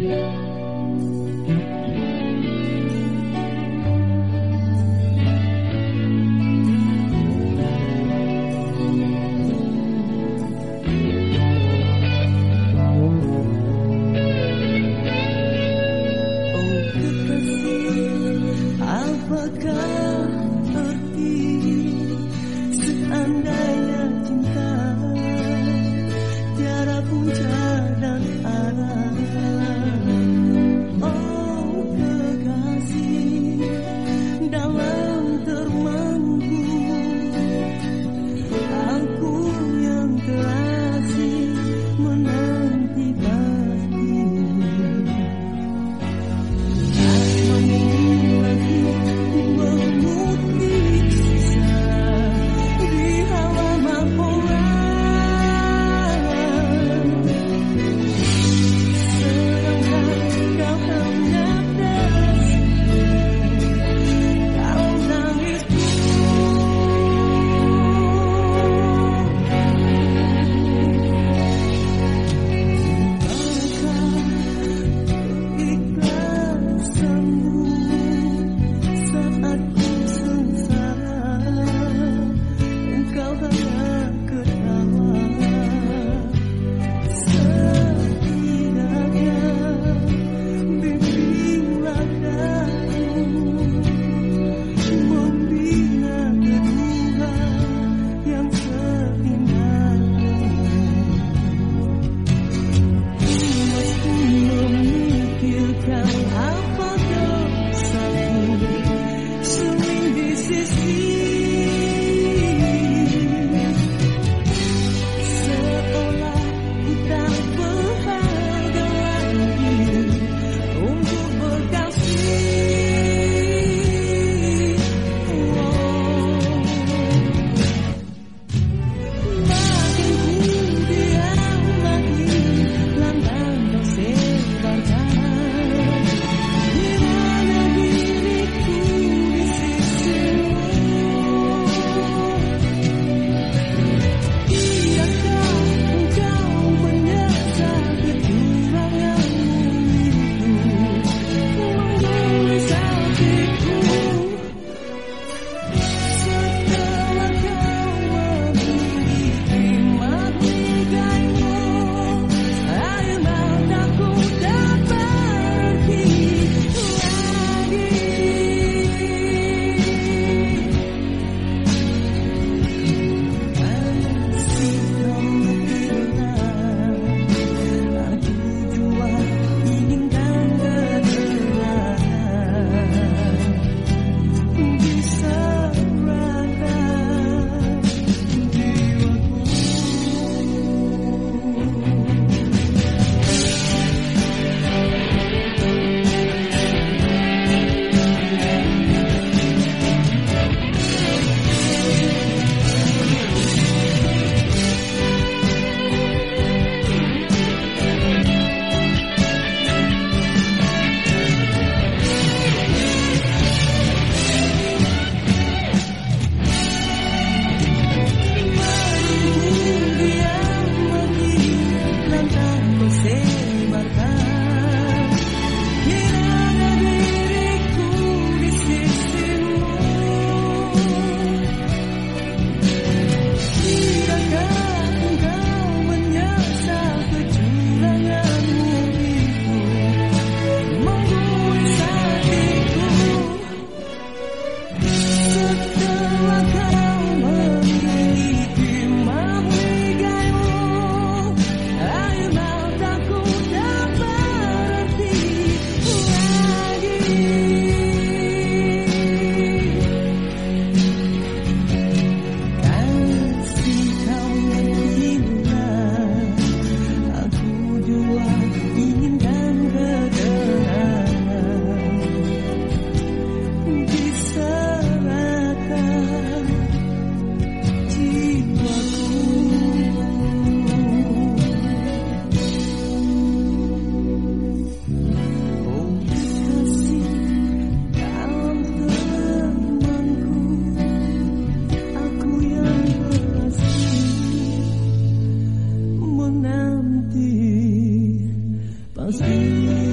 哦，可惜，阿爸。house.